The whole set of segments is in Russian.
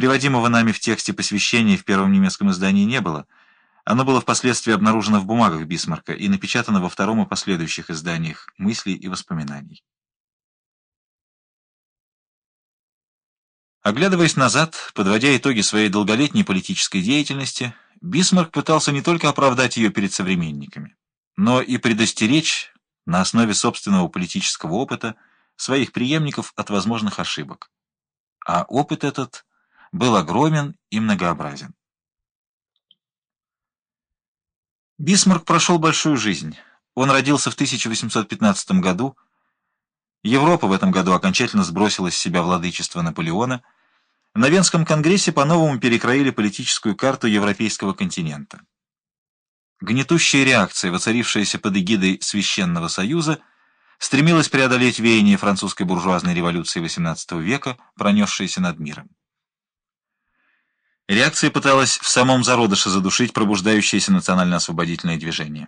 Приводимого нами в тексте посвящения в первом немецком издании не было. Оно было впоследствии обнаружено в бумагах Бисмарка и напечатано во втором и последующих изданиях «Мыслей и воспоминаний». Оглядываясь назад, подводя итоги своей долголетней политической деятельности, Бисмарк пытался не только оправдать ее перед современниками, но и предостеречь на основе собственного политического опыта своих преемников от возможных ошибок. А опыт этот был огромен и многообразен. Бисмарк прошел большую жизнь. Он родился в 1815 году. Европа в этом году окончательно сбросила с себя владычество Наполеона. На Венском конгрессе по-новому перекроили политическую карту европейского континента. Гнетущая реакция, воцарившаяся под эгидой Священного Союза, стремилась преодолеть веяние французской буржуазной революции XVIII века, пронесшейся над миром. Реакция пыталась в самом зародыше задушить пробуждающееся национально-освободительное движение.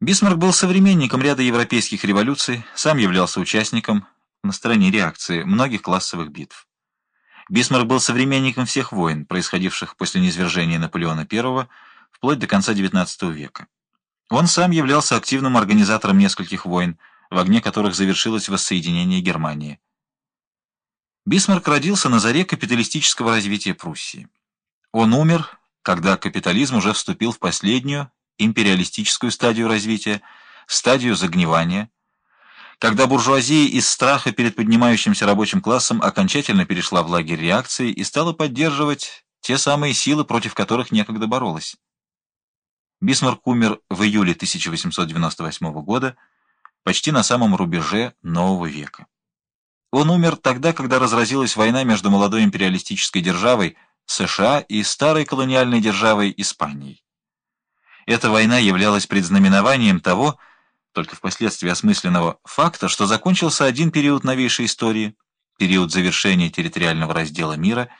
Бисмарк был современником ряда европейских революций, сам являлся участником на стороне реакции многих классовых битв. Бисмарк был современником всех войн, происходивших после низвержения Наполеона I вплоть до конца XIX века. Он сам являлся активным организатором нескольких войн, в огне которых завершилось воссоединение Германии. Бисмарк родился на заре капиталистического развития Пруссии. Он умер, когда капитализм уже вступил в последнюю империалистическую стадию развития, стадию загнивания, когда буржуазия из страха перед поднимающимся рабочим классом окончательно перешла в лагерь реакции и стала поддерживать те самые силы, против которых некогда боролась. Бисмарк умер в июле 1898 года, почти на самом рубеже нового века. Он умер тогда, когда разразилась война между молодой империалистической державой США и старой колониальной державой Испанией. Эта война являлась предзнаменованием того, только впоследствии осмысленного факта, что закончился один период новейшей истории, период завершения территориального раздела мира,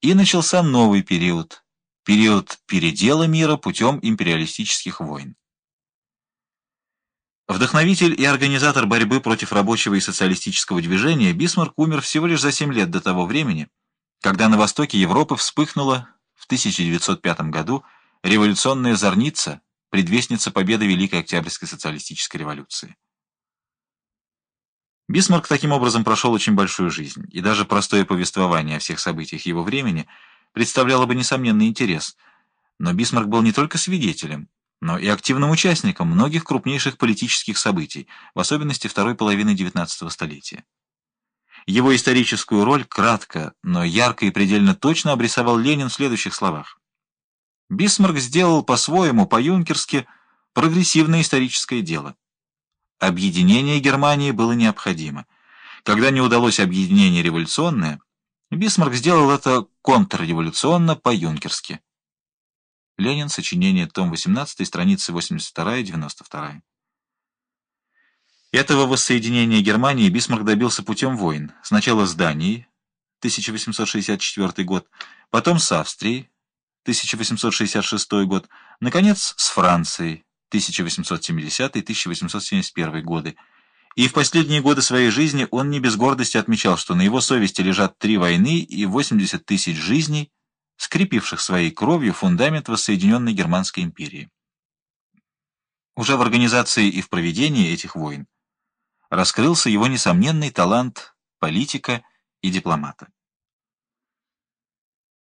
и начался новый период, период передела мира путем империалистических войн. Вдохновитель и организатор борьбы против рабочего и социалистического движения, Бисмарк умер всего лишь за 7 лет до того времени, когда на востоке Европы вспыхнула в 1905 году революционная зорница, предвестница победы Великой Октябрьской социалистической революции. Бисмарк таким образом прошел очень большую жизнь, и даже простое повествование о всех событиях его времени представляло бы несомненный интерес. Но Бисмарк был не только свидетелем, но и активным участником многих крупнейших политических событий, в особенности второй половины XIX столетия. Его историческую роль кратко, но ярко и предельно точно обрисовал Ленин в следующих словах. Бисмарк сделал по-своему, по-юнкерски, прогрессивное историческое дело. Объединение Германии было необходимо. Когда не удалось объединение революционное, Бисмарк сделал это контрреволюционно, по-юнкерски. Ленин, сочинение, том 18, страницы 82-92. Этого воссоединения Германии Бисмарк добился путем войн. Сначала с Данией, 1864 год, потом с Австрией, 1866 год, наконец, с Францией, 1870-1871 годы. И в последние годы своей жизни он не без гордости отмечал, что на его совести лежат три войны и 80 тысяч жизней, скрепивших своей кровью фундамент воссоединенной Германской империи. Уже в организации и в проведении этих войн раскрылся его несомненный талант политика и дипломата.